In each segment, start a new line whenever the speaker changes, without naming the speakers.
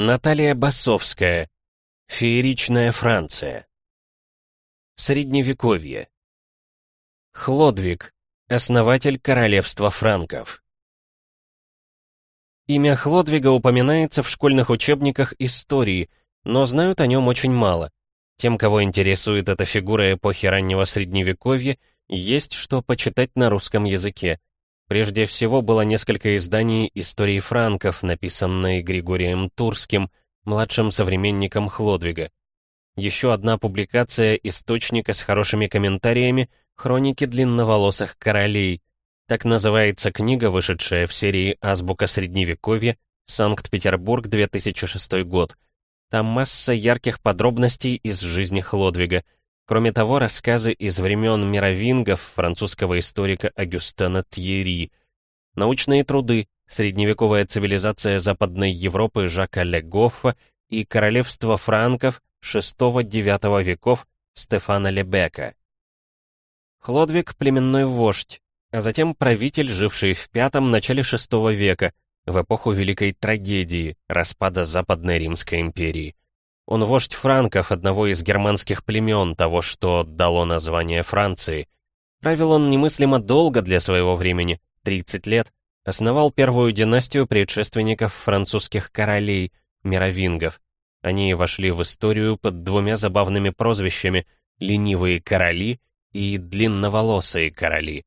Наталья Басовская. Фееричная Франция. Средневековье. Хлодвиг. Основатель королевства франков. Имя Хлодвига упоминается в школьных учебниках истории, но знают о нем очень мало. Тем, кого интересует эта фигура эпохи раннего Средневековья, есть что почитать на русском языке. Прежде всего было несколько изданий истории франков, написанные Григорием Турским, младшим современником Хлодвига. Еще одна публикация источника с хорошими комментариями «Хроники длинноволосых королей». Так называется книга, вышедшая в серии «Азбука Средневековья», Санкт-Петербург, 2006 год. Там масса ярких подробностей из жизни Хлодвига — Кроме того, рассказы из времен мировингов французского историка Агюстена Тьерри, научные труды «Средневековая цивилизация Западной Европы» Жака Легоффа и «Королевство франков» VI-IX веков Стефана Лебека. Хлодвиг — племенной вождь, а затем правитель, живший в V-начале VI века, в эпоху Великой Трагедии, распада Западной Римской империи. Он вождь франков, одного из германских племен, того, что дало название Франции. Правил он немыслимо долго для своего времени, 30 лет. Основал первую династию предшественников французских королей, мировингов. Они вошли в историю под двумя забавными прозвищами «ленивые короли» и «длинноволосые короли».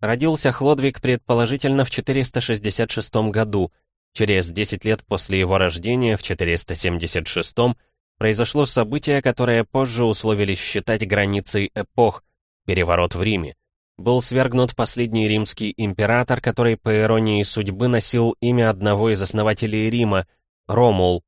Родился Хлодвиг предположительно в 466 году, Через 10 лет после его рождения, в 476-м, произошло событие, которое позже условились считать границей эпох — переворот в Риме. Был свергнут последний римский император, который, по иронии судьбы, носил имя одного из основателей Рима — Ромул.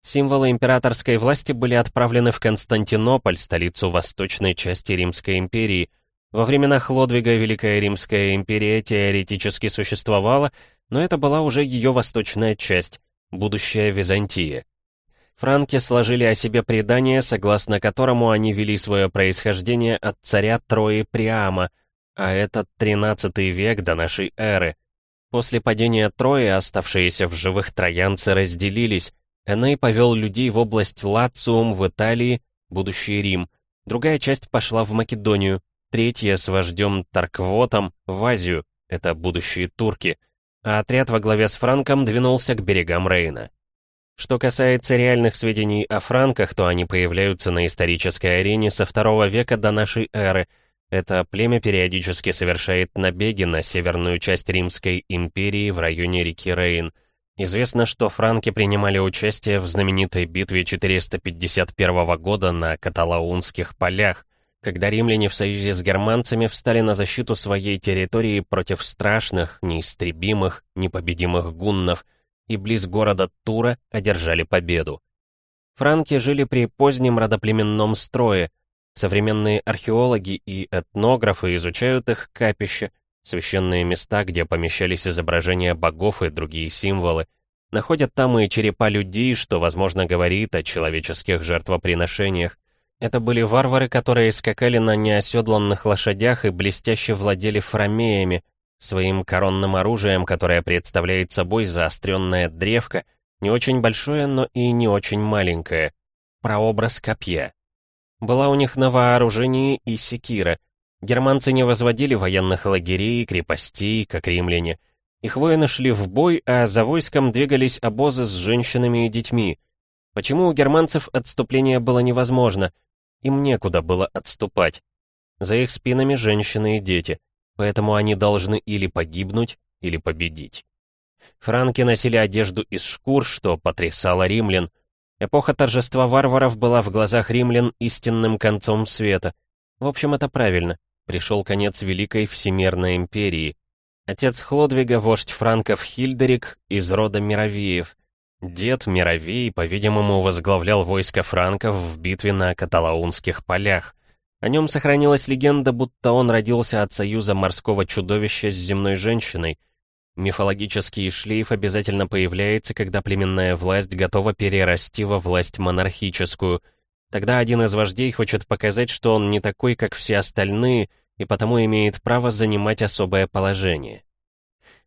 Символы императорской власти были отправлены в Константинополь, столицу восточной части Римской империи. Во времена Хлодвига Великая Римская империя теоретически существовала, но это была уже ее восточная часть, будущая Византия. Франки сложили о себе предание, согласно которому они вели свое происхождение от царя Трои Приама, а это 13 век до нашей эры. После падения Трои оставшиеся в живых троянцы разделились. Эней повел людей в область Лациум в Италии, будущий Рим. Другая часть пошла в Македонию, третья с вождем Тарквотом в Азию, это будущие турки — а отряд во главе с Франком двинулся к берегам Рейна. Что касается реальных сведений о франках, то они появляются на исторической арене со второго века до нашей эры. Это племя периодически совершает набеги на северную часть Римской империи в районе реки Рейн. Известно, что франки принимали участие в знаменитой битве 451 года на Каталаунских полях, когда римляне в союзе с германцами встали на защиту своей территории против страшных, неистребимых, непобедимых гуннов и близ города Тура одержали победу. Франки жили при позднем родоплеменном строе. Современные археологи и этнографы изучают их капища, священные места, где помещались изображения богов и другие символы, находят там и черепа людей, что, возможно, говорит о человеческих жертвоприношениях, это были варвары, которые скакали на неоседланных лошадях и блестяще владели фрамеями, своим коронным оружием, которое представляет собой заостренная древко, не очень большое, но и не очень маленькое, прообраз копья. Была у них на вооружении и секира. Германцы не возводили военных лагерей крепостей, как римляне. Их воины шли в бой, а за войском двигались обозы с женщинами и детьми. Почему у германцев отступление было невозможно? Им некуда было отступать. За их спинами женщины и дети, поэтому они должны или погибнуть, или победить. Франки носили одежду из шкур, что потрясало римлян. Эпоха торжества варваров была в глазах римлян истинным концом света. В общем, это правильно. Пришел конец Великой Всемирной империи. Отец Хлодвига, вождь франков Хильдерик, из рода Мировеев. Дед Мировей, по-видимому, возглавлял войско франков в битве на Каталаунских полях. О нем сохранилась легенда, будто он родился от союза морского чудовища с земной женщиной. Мифологический шлейф обязательно появляется, когда племенная власть готова перерасти во власть монархическую. Тогда один из вождей хочет показать, что он не такой, как все остальные, и потому имеет право занимать особое положение.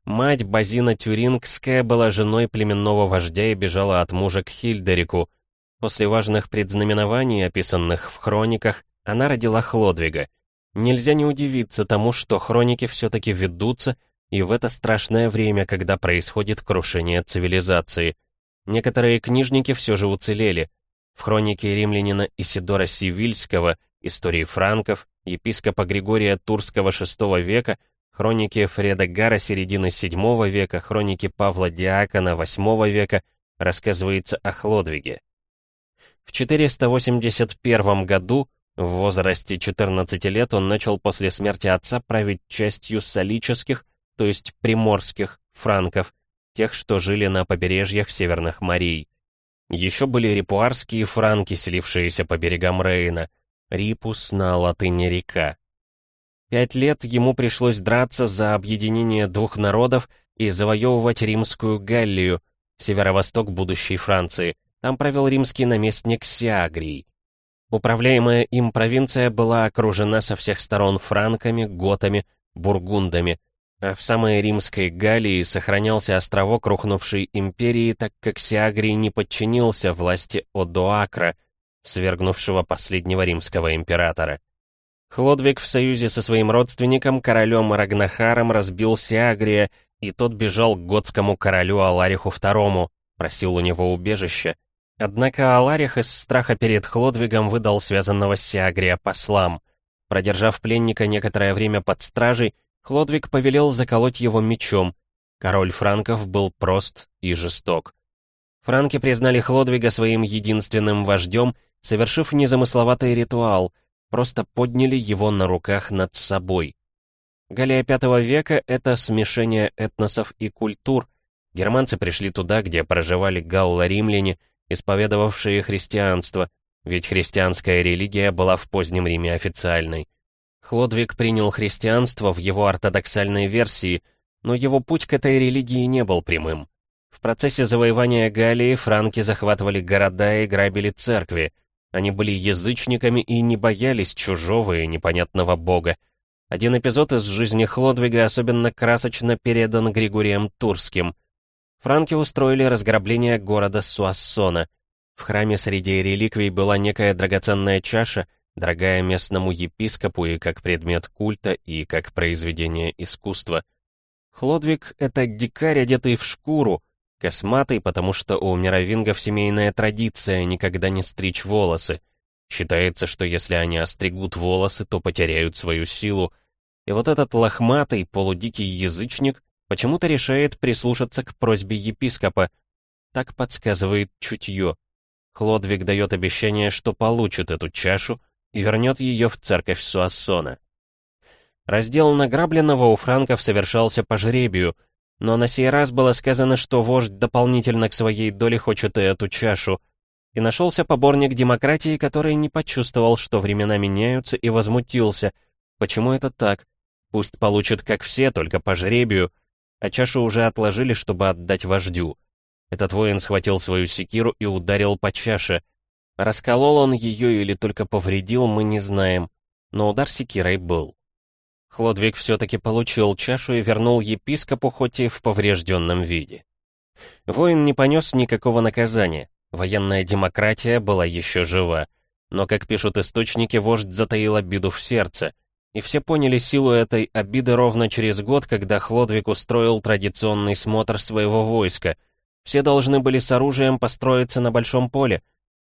Мать Базина Тюрингская была женой племенного вождя и бежала от мужа к Хильдерику. После важных предзнаменований, описанных в хрониках, она родила Хлодвига. Нельзя не удивиться тому, что хроники все-таки ведутся, и в это страшное время, когда происходит крушение цивилизации. Некоторые книжники все же уцелели. В хронике римлянина Исидора Сивильского, истории франков, епископа Григория Турского VI века, хроники Фреда Гара середины VII века, хроники Павла Диакона VIII века рассказывается о Хлодвиге. В 481 году, в возрасте 14 лет, он начал после смерти отца править частью солических, то есть приморских, франков, тех, что жили на побережьях северных морей. Еще были репуарские франки, селившиеся по берегам Рейна, Рипус на латыни река. Пять лет ему пришлось драться за объединение двух народов и завоевывать римскую Галлию, северо-восток будущей Франции. Там правил римский наместник Сиагрий. Управляемая им провинция была окружена со всех сторон франками, готами, бургундами, а в самой римской Галлии сохранялся островок рухнувшей империи, так как Сиагрий не подчинился власти Одоакра, свергнувшего последнего римского императора. Хлодвиг в союзе со своим родственником, королем Рагнахаром, разбил Сиагрия, и тот бежал к готскому королю Алариху II, просил у него убежища. Однако Аларих из страха перед Хлодвигом выдал связанного с Сиагрия послам. Продержав пленника некоторое время под стражей, Хлодвиг повелел заколоть его мечом. Король франков был прост и жесток. Франки признали Хлодвига своим единственным вождем, совершив незамысловатый ритуал — просто подняли его на руках над собой. Галия V века — это смешение этносов и культур. Германцы пришли туда, где проживали галло-римляне, исповедовавшие христианство, ведь христианская религия была в позднем Риме официальной. Хлодвиг принял христианство в его ортодоксальной версии, но его путь к этой религии не был прямым. В процессе завоевания Галлии франки захватывали города и грабили церкви — они были язычниками и не боялись чужого и непонятного бога. Один эпизод из жизни Хлодвига особенно красочно передан Григорием Турским. Франки устроили разграбление города Суассона. В храме среди реликвий была некая драгоценная чаша, дорогая местному епископу и как предмет культа, и как произведение искусства. Хлодвиг — это дикарь, одетый в шкуру, Косматый, потому что у мировингов семейная традиция никогда не стричь волосы. Считается, что если они остригут волосы, то потеряют свою силу. И вот этот лохматый, полудикий язычник почему-то решает прислушаться к просьбе епископа. Так подсказывает чутье. Хлодвиг дает обещание, что получит эту чашу и вернет ее в церковь Суассона. Раздел награбленного у франков совершался по жребию — но на сей раз было сказано, что вождь дополнительно к своей доле хочет и эту чашу. И нашелся поборник демократии, который не почувствовал, что времена меняются, и возмутился. Почему это так? Пусть получат как все, только по жребию. А чашу уже отложили, чтобы отдать вождю. Этот воин схватил свою секиру и ударил по чаше. Расколол он ее или только повредил, мы не знаем. Но удар секирой был. Хлодвиг все-таки получил чашу и вернул епископу, хоть и в поврежденном виде. Воин не понес никакого наказания, военная демократия была еще жива. Но, как пишут источники, вождь затаил обиду в сердце. И все поняли силу этой обиды ровно через год, когда Хлодвиг устроил традиционный смотр своего войска. Все должны были с оружием построиться на большом поле.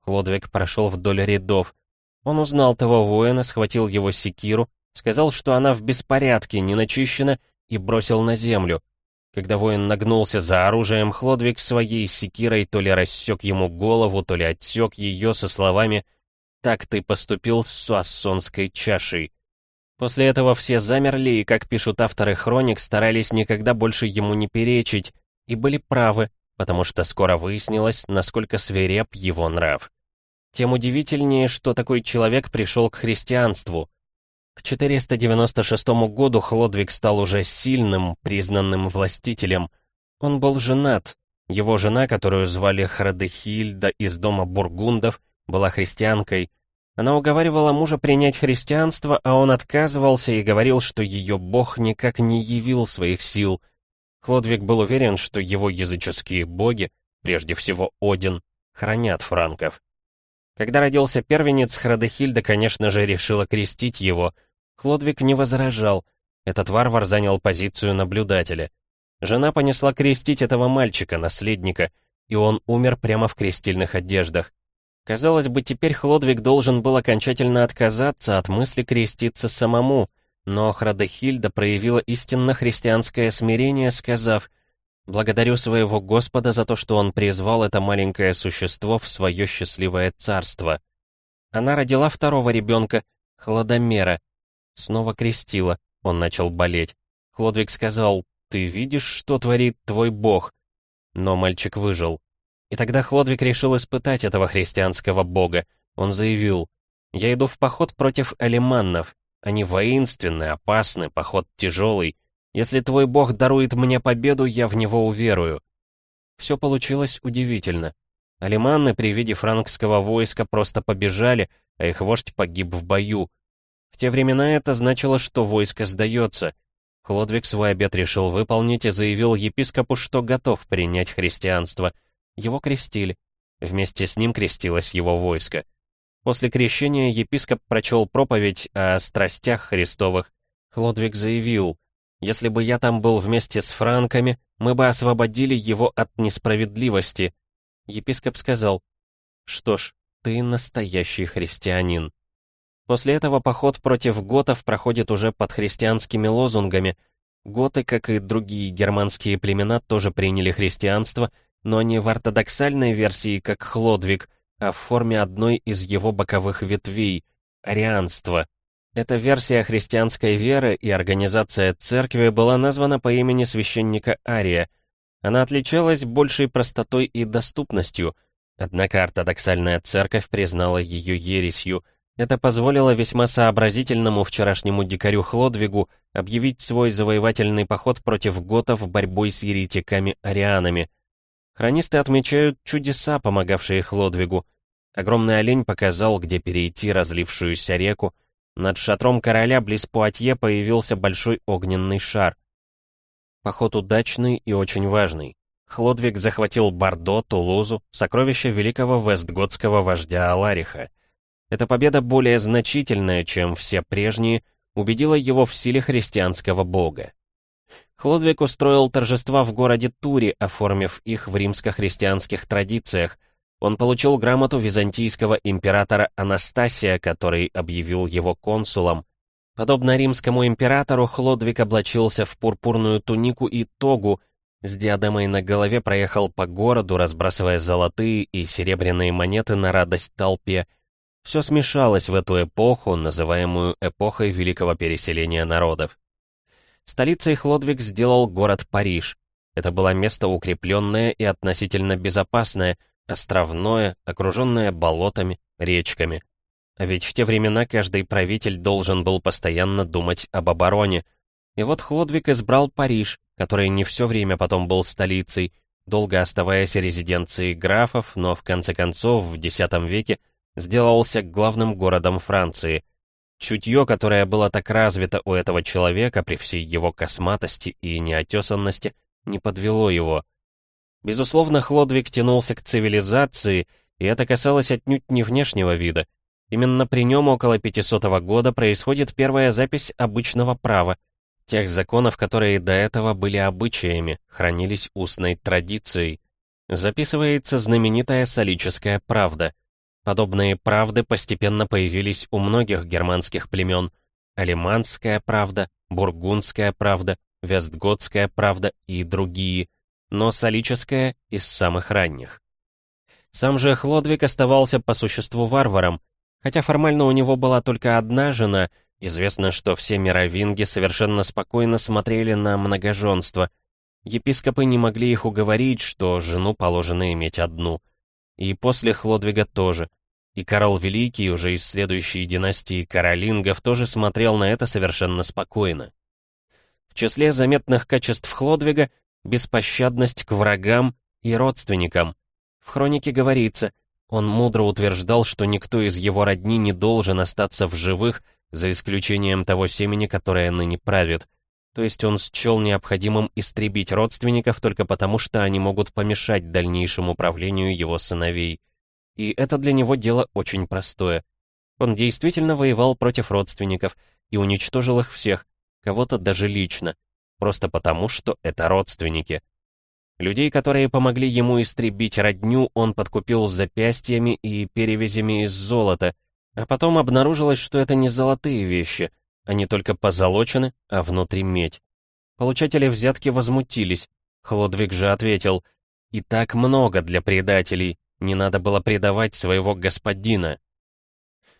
Хлодвиг прошел вдоль рядов. Он узнал того воина, схватил его секиру, Сказал, что она в беспорядке, не начищена, и бросил на землю. Когда воин нагнулся за оружием, Хлодвиг своей секирой то ли рассек ему голову, то ли отсек ее со словами «Так ты поступил с суассонской чашей». После этого все замерли и, как пишут авторы хроник, старались никогда больше ему не перечить, и были правы, потому что скоро выяснилось, насколько свиреп его нрав. Тем удивительнее, что такой человек пришел к христианству — к 496 году Хлодвиг стал уже сильным, признанным властителем. Он был женат. Его жена, которую звали Храдехильда из дома Бургундов, была христианкой. Она уговаривала мужа принять христианство, а он отказывался и говорил, что ее бог никак не явил своих сил. Хлодвиг был уверен, что его языческие боги, прежде всего Один, хранят франков. Когда родился первенец, Храдехильда, конечно же, решила крестить его. Хлодвиг не возражал. Этот варвар занял позицию наблюдателя. Жена понесла крестить этого мальчика, наследника, и он умер прямо в крестильных одеждах. Казалось бы, теперь Хлодвиг должен был окончательно отказаться от мысли креститься самому, но Храдехильда проявила истинно христианское смирение, сказав «Благодарю своего Господа за то, что Он призвал это маленькое существо в свое счастливое царство». Она родила второго ребенка, Хладомера. Снова крестила, он начал болеть. Хлодвиг сказал «Ты видишь, что творит твой Бог?» Но мальчик выжил. И тогда Хлодвиг решил испытать этого христианского бога. Он заявил, «Я иду в поход против алиманнов. Они воинственны, опасны, поход тяжелый. Если твой бог дарует мне победу, я в него уверую». Все получилось удивительно. Алиманны при виде франкского войска просто побежали, а их вождь погиб в бою. В те времена это значило, что войско сдается. Хлодвиг свой обет решил выполнить и заявил епископу, что готов принять христианство — его крестили. Вместе с ним крестилось его войско. После крещения епископ прочел проповедь о страстях Христовых. Хлодвиг заявил, «Если бы я там был вместе с франками, мы бы освободили его от несправедливости». Епископ сказал, «Что ж, ты настоящий христианин». После этого поход против готов проходит уже под христианскими лозунгами. Готы, как и другие германские племена, тоже приняли христианство — но не в ортодоксальной версии, как Хлодвиг, а в форме одной из его боковых ветвей — арианство. Эта версия христианской веры и организация церкви была названа по имени священника Ария. Она отличалась большей простотой и доступностью, однако ортодоксальная церковь признала ее ересью. Это позволило весьма сообразительному вчерашнему дикарю Хлодвигу объявить свой завоевательный поход против готов борьбой с еретиками-арианами — Хронисты отмечают чудеса, помогавшие Хлодвигу. Огромный олень показал, где перейти разлившуюся реку. Над шатром короля близ Пуатье появился большой огненный шар. Поход удачный и очень важный. Хлодвиг захватил Бордо, Тулузу, сокровища великого вестготского вождя Алариха. Эта победа более значительная, чем все прежние, убедила его в силе христианского бога. Хлодвиг устроил торжества в городе Тури, оформив их в римско-христианских традициях. Он получил грамоту византийского императора Анастасия, который объявил его консулом. Подобно римскому императору, Хлодвиг облачился в пурпурную тунику и тогу, с диадемой на голове проехал по городу, разбрасывая золотые и серебряные монеты на радость толпе. Все смешалось в эту эпоху, называемую эпохой великого переселения народов. Столицей Хлодвиг сделал город Париж. Это было место укрепленное и относительно безопасное, островное, окруженное болотами, речками. А ведь в те времена каждый правитель должен был постоянно думать об обороне. И вот Хлодвиг избрал Париж, который не все время потом был столицей, долго оставаясь резиденцией графов, но в конце концов в X веке сделался главным городом Франции — Чутье, которое было так развито у этого человека при всей его косматости и неотесанности, не подвело его. Безусловно, Хлодвиг тянулся к цивилизации, и это касалось отнюдь не внешнего вида. Именно при нем около 500 года происходит первая запись обычного права, тех законов, которые до этого были обычаями, хранились устной традицией. Записывается знаменитая солическая правда — Подобные правды постепенно появились у многих германских племен. Алиманская правда, Бургундская правда, Вестготская правда и другие, но солическая из самых ранних. Сам же Хлодвиг оставался по существу варваром, хотя формально у него была только одна жена, известно, что все мировинги совершенно спокойно смотрели на многоженство. Епископы не могли их уговорить, что жену положено иметь одну. И после Хлодвига тоже. И Карл Великий, уже из следующей династии Каролингов, тоже смотрел на это совершенно спокойно. В числе заметных качеств Хлодвига — беспощадность к врагам и родственникам. В хронике говорится, он мудро утверждал, что никто из его родни не должен остаться в живых, за исключением того семени, которое ныне правит. то есть он счел необходимым истребить родственников только потому, что они могут помешать дальнейшему правлению его сыновей. И это для него дело очень простое. Он действительно воевал против родственников и уничтожил их всех, кого-то даже лично, просто потому, что это родственники. Людей, которые помогли ему истребить родню, он подкупил запястьями и перевязями из золота, а потом обнаружилось, что это не золотые вещи, они только позолочены, а внутри медь. Получатели взятки возмутились. Хлодвиг же ответил, «И так много для предателей, не надо было предавать своего господина».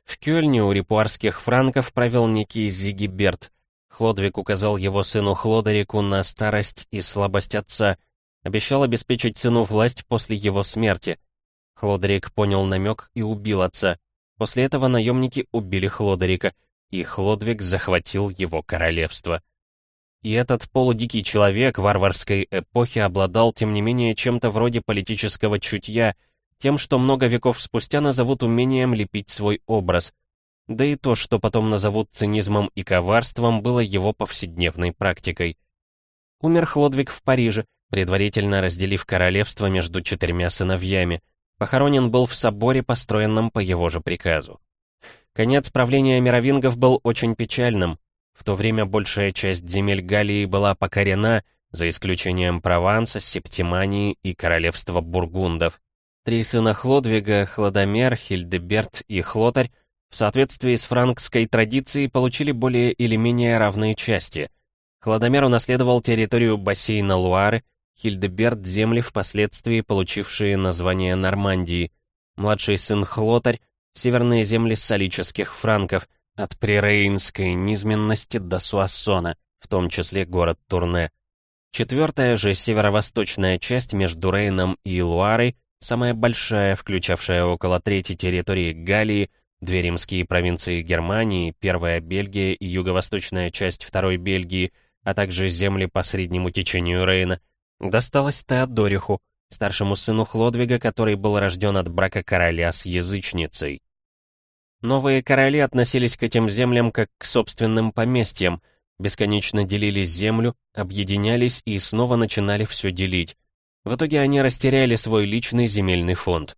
В Кёльне у репуарских франков правил некий Зигиберт. Хлодвиг указал его сыну Хлодерику на старость и слабость отца, обещал обеспечить сыну власть после его смерти. Хлодерик понял намек и убил отца. После этого наемники убили Хлодерика — и Хлодвиг захватил его королевство. И этот полудикий человек варварской эпохи обладал, тем не менее, чем-то вроде политического чутья, тем, что много веков спустя назовут умением лепить свой образ. Да и то, что потом назовут цинизмом и коварством, было его повседневной практикой. Умер Хлодвиг в Париже, предварительно разделив королевство между четырьмя сыновьями. Похоронен был в соборе, построенном по его же приказу. Конец правления мировингов был очень печальным. В то время большая часть земель Галлии была покорена, за исключением Прованса, Септимании и королевства бургундов. Три сына Хлодвига, Хладомер, Хильдеберт и Хлотарь, в соответствии с франкской традицией, получили более или менее равные части. Хладомер унаследовал территорию бассейна Луары, Хильдеберт — земли, впоследствии получившие название Нормандии. Младший сын Хлотарь северные земли салических франков, от прирейнской низменности до Суассона, в том числе город Турне. Четвертая же северо-восточная часть между Рейном и Луарой, самая большая, включавшая около трети территории Галлии, две римские провинции Германии, первая Бельгия и юго-восточная часть второй Бельгии, а также земли по среднему течению Рейна, досталась Теодориху, старшему сыну Хлодвига, который был рожден от брака короля с язычницей. Новые короли относились к этим землям как к собственным поместьям, бесконечно делили землю, объединялись и снова начинали все делить. В итоге они растеряли свой личный земельный фонд.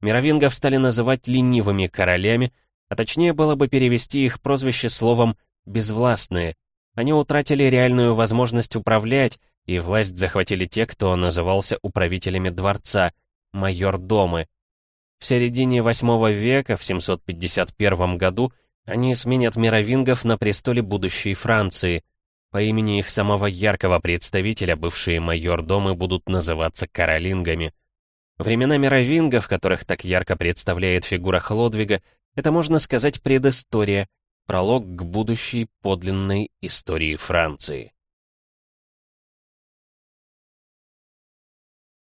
Мировингов стали называть ленивыми королями, а точнее было бы перевести их прозвище словом «безвластные». Они утратили реальную возможность управлять, и власть захватили те, кто назывался управителями дворца, майор-домы. В середине VIII века, в 751 году, они сменят мировингов на престоле будущей Франции. По имени их самого яркого представителя бывшие майордомы будут называться каролингами. Времена мировингов, которых так ярко представляет фигура Хлодвига, это, можно сказать, предыстория, пролог к будущей подлинной истории Франции.